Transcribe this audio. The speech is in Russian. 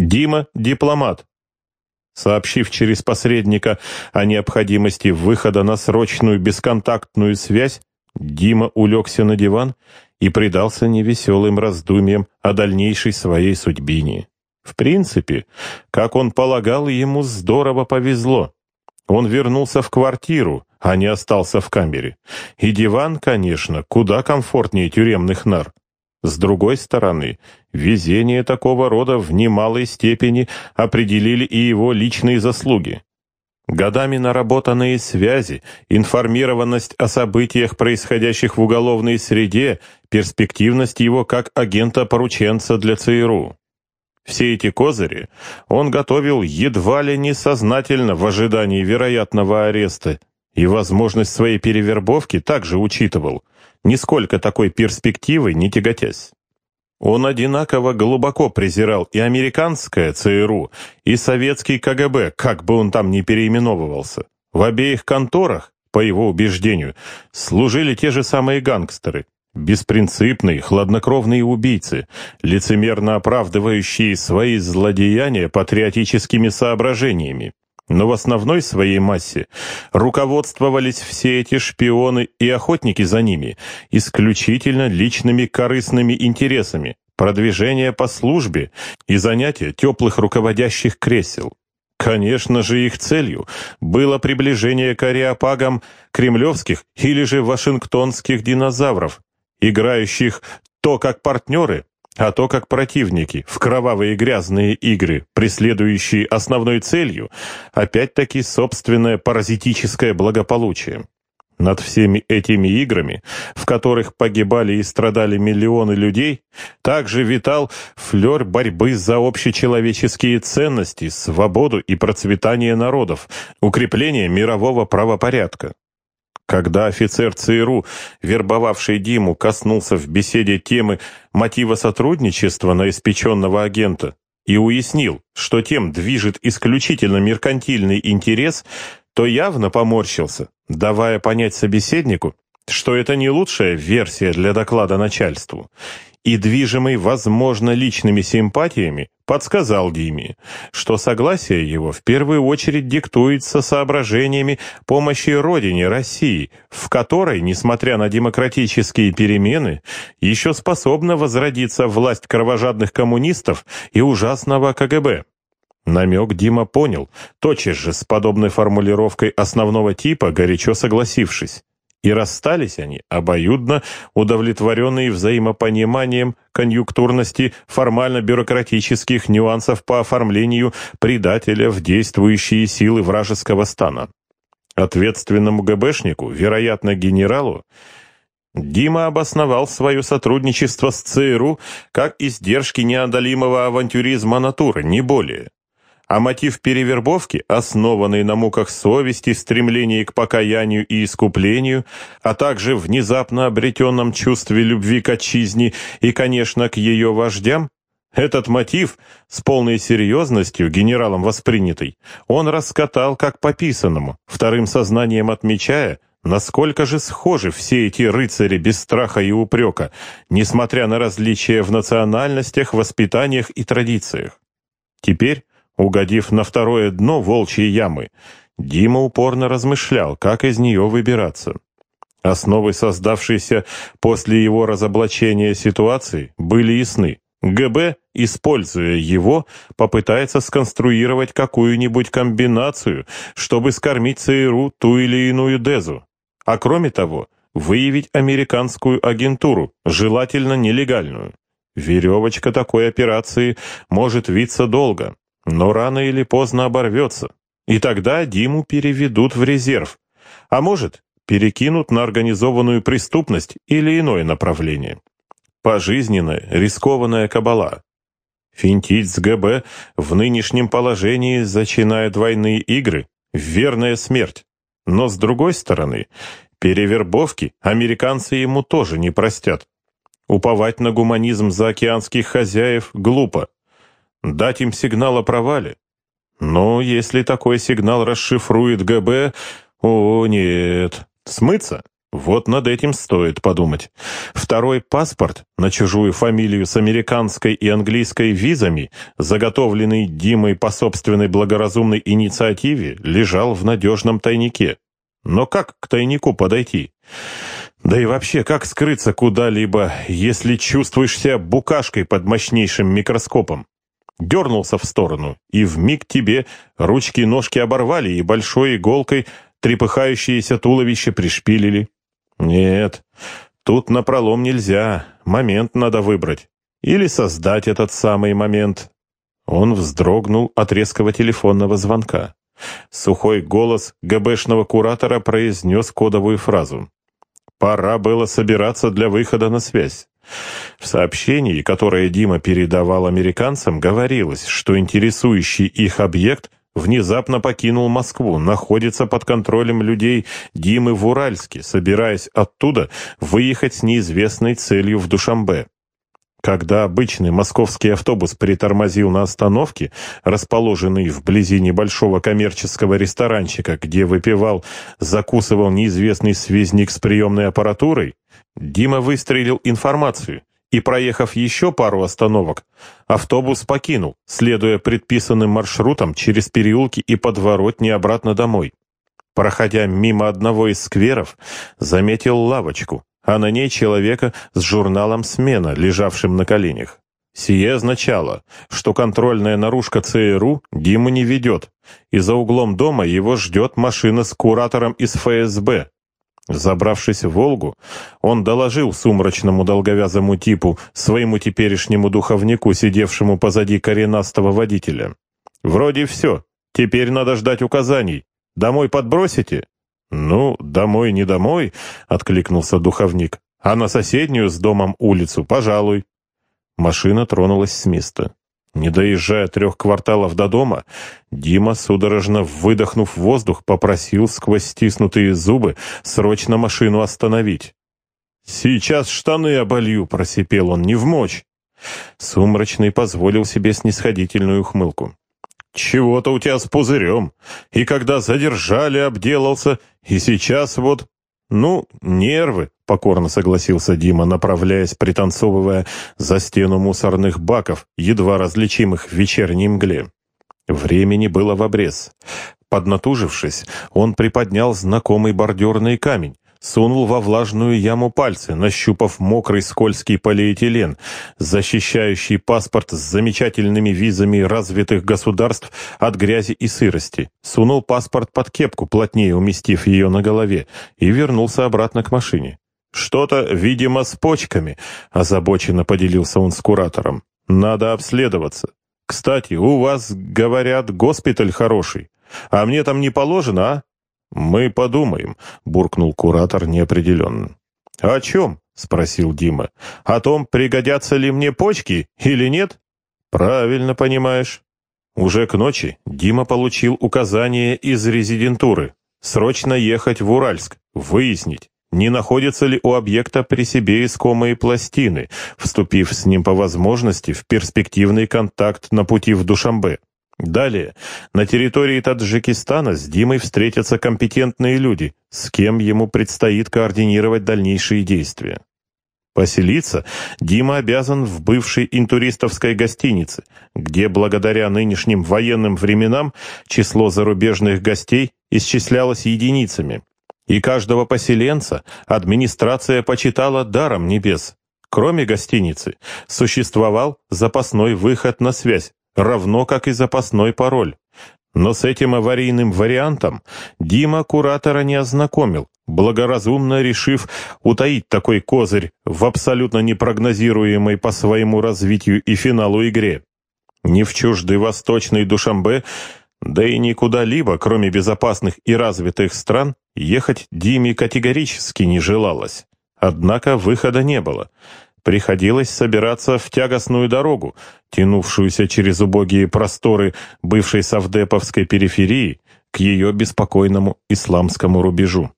Дима — дипломат. Сообщив через посредника о необходимости выхода на срочную бесконтактную связь, Дима улегся на диван и предался невеселым раздумьям о дальнейшей своей судьбине. В принципе, как он полагал, ему здорово повезло. Он вернулся в квартиру, а не остался в камере. И диван, конечно, куда комфортнее тюремных нар. С другой стороны, везение такого рода в немалой степени определили и его личные заслуги. Годами наработанные связи, информированность о событиях, происходящих в уголовной среде, перспективность его как агента-порученца для ЦРУ. Все эти козыри он готовил едва ли не сознательно в ожидании вероятного ареста и возможность своей перевербовки также учитывал, нисколько такой перспективой не тяготясь. Он одинаково глубоко презирал и американское ЦРУ, и советский КГБ, как бы он там ни переименовывался. В обеих конторах, по его убеждению, служили те же самые гангстеры, беспринципные, хладнокровные убийцы, лицемерно оправдывающие свои злодеяния патриотическими соображениями. Но в основной своей массе руководствовались все эти шпионы и охотники за ними исключительно личными корыстными интересами, продвижение по службе и занятие теплых руководящих кресел. Конечно же, их целью было приближение к ареопагам кремлевских или же вашингтонских динозавров, играющих то как партнеры, а то как противники в кровавые грязные игры, преследующие основной целью, опять-таки собственное паразитическое благополучие. Над всеми этими играми, в которых погибали и страдали миллионы людей, также витал флер борьбы за общечеловеческие ценности, свободу и процветание народов, укрепление мирового правопорядка. Когда офицер ЦРУ, вербовавший Диму, коснулся в беседе темы мотива сотрудничества на испеченного агента и уяснил, что тем движет исключительно меркантильный интерес, то явно поморщился, давая понять собеседнику, что это не лучшая версия для доклада начальству, и, движимый, возможно, личными симпатиями, подсказал Диме, что согласие его в первую очередь диктуется соображениями помощи родине России, в которой, несмотря на демократические перемены, еще способна возродиться власть кровожадных коммунистов и ужасного КГБ. Намек Дима понял, тотчас же с подобной формулировкой основного типа, горячо согласившись. И расстались они обоюдно, удовлетворенные взаимопониманием конъюнктурности формально-бюрократических нюансов по оформлению предателя в действующие силы вражеского стана. Ответственному ГБшнику, вероятно, генералу, Дима обосновал свое сотрудничество с ЦРУ как издержки неодолимого авантюризма натуры, не более а мотив перевербовки, основанный на муках совести, стремлении к покаянию и искуплению, а также внезапно обретенном чувстве любви к отчизне и, конечно, к ее вождям, этот мотив, с полной серьезностью генералом воспринятый, он раскатал как по писанному, вторым сознанием отмечая, насколько же схожи все эти рыцари без страха и упрека, несмотря на различия в национальностях, воспитаниях и традициях. Теперь, Угодив на второе дно волчьей ямы, Дима упорно размышлял, как из нее выбираться. Основы создавшейся после его разоблачения ситуации были ясны. ГБ, используя его, попытается сконструировать какую-нибудь комбинацию, чтобы скормить ЦРУ ту или иную дезу. А кроме того, выявить американскую агентуру, желательно нелегальную. Веревочка такой операции может виться долго, но рано или поздно оборвется, и тогда Диму переведут в резерв, а может, перекинут на организованную преступность или иное направление. Пожизненная, рискованная кабала. Финтить с ГБ в нынешнем положении, зачиная двойные игры, верная смерть. Но с другой стороны, перевербовки американцы ему тоже не простят. Уповать на гуманизм заокеанских хозяев глупо. Дать им сигнал о провале? Но если такой сигнал расшифрует ГБ... О, нет. Смыться? Вот над этим стоит подумать. Второй паспорт на чужую фамилию с американской и английской визами, заготовленный Димой по собственной благоразумной инициативе, лежал в надежном тайнике. Но как к тайнику подойти? Да и вообще, как скрыться куда-либо, если чувствуешь себя букашкой под мощнейшим микроскопом? Дернулся в сторону, и в миг тебе ручки-ножки оборвали и большой иголкой трепыхающееся туловище пришпилили. Нет, тут напролом нельзя, момент надо выбрать. Или создать этот самый момент. Он вздрогнул от резкого телефонного звонка. Сухой голос ГБшного куратора произнес кодовую фразу. Пора было собираться для выхода на связь. В сообщении, которое Дима передавал американцам, говорилось, что интересующий их объект внезапно покинул Москву, находится под контролем людей Димы в Уральске, собираясь оттуда выехать с неизвестной целью в Душамбе. Когда обычный московский автобус притормозил на остановке, расположенной вблизи небольшого коммерческого ресторанчика, где выпивал, закусывал неизвестный связник с приемной аппаратурой, Дима выстрелил информацию, и, проехав еще пару остановок, автобус покинул, следуя предписанным маршрутам через переулки и подворотни обратно домой. Проходя мимо одного из скверов, заметил лавочку, а на ней человека с журналом «Смена», лежавшим на коленях. Сие означало, что контрольная наружка ЦРУ Диму не ведет, и за углом дома его ждет машина с куратором из ФСБ, Забравшись в «Волгу», он доложил сумрачному долговязому типу, своему теперешнему духовнику, сидевшему позади коренастого водителя. «Вроде все. Теперь надо ждать указаний. Домой подбросите?» «Ну, домой не домой», — откликнулся духовник. «А на соседнюю с домом улицу, пожалуй». Машина тронулась с места. Не доезжая трех кварталов до дома, Дима, судорожно выдохнув воздух, попросил сквозь стиснутые зубы срочно машину остановить. «Сейчас штаны оболью», — просипел он, — «не в мочь». Сумрачный позволил себе снисходительную ухмылку. «Чего-то у тебя с пузырем. И когда задержали, обделался, и сейчас вот «Ну, нервы», — покорно согласился Дима, направляясь, пританцовывая за стену мусорных баков, едва различимых в вечерней мгле. Времени было в обрез. Поднатужившись, он приподнял знакомый бордюрный камень, сунул во влажную яму пальцы, нащупав мокрый скользкий полиэтилен, защищающий паспорт с замечательными визами развитых государств от грязи и сырости, сунул паспорт под кепку, плотнее уместив ее на голове, и вернулся обратно к машине. «Что-то, видимо, с почками», — озабоченно поделился он с куратором. «Надо обследоваться. Кстати, у вас, говорят, госпиталь хороший. А мне там не положено, а?» «Мы подумаем», — буркнул куратор неопределенно. «О чем?» — спросил Дима. «О том, пригодятся ли мне почки или нет?» «Правильно понимаешь». Уже к ночи Дима получил указание из резидентуры срочно ехать в Уральск, выяснить, не находятся ли у объекта при себе искомые пластины, вступив с ним по возможности в перспективный контакт на пути в Душамбе. Далее, на территории Таджикистана с Димой встретятся компетентные люди, с кем ему предстоит координировать дальнейшие действия. Поселиться Дима обязан в бывшей интуристовской гостинице, где благодаря нынешним военным временам число зарубежных гостей исчислялось единицами, и каждого поселенца администрация почитала даром небес. Кроме гостиницы, существовал запасной выход на связь, равно как и запасной пароль. Но с этим аварийным вариантом Дима куратора не ознакомил, благоразумно решив утаить такой козырь в абсолютно непрогнозируемой по своему развитию и финалу игре. Не в чуждый восточный Душамбе, да и никуда-либо, кроме безопасных и развитых стран, ехать Диме категорически не желалось. Однако выхода не было приходилось собираться в тягостную дорогу, тянувшуюся через убогие просторы бывшей совдеповской периферии к ее беспокойному исламскому рубежу.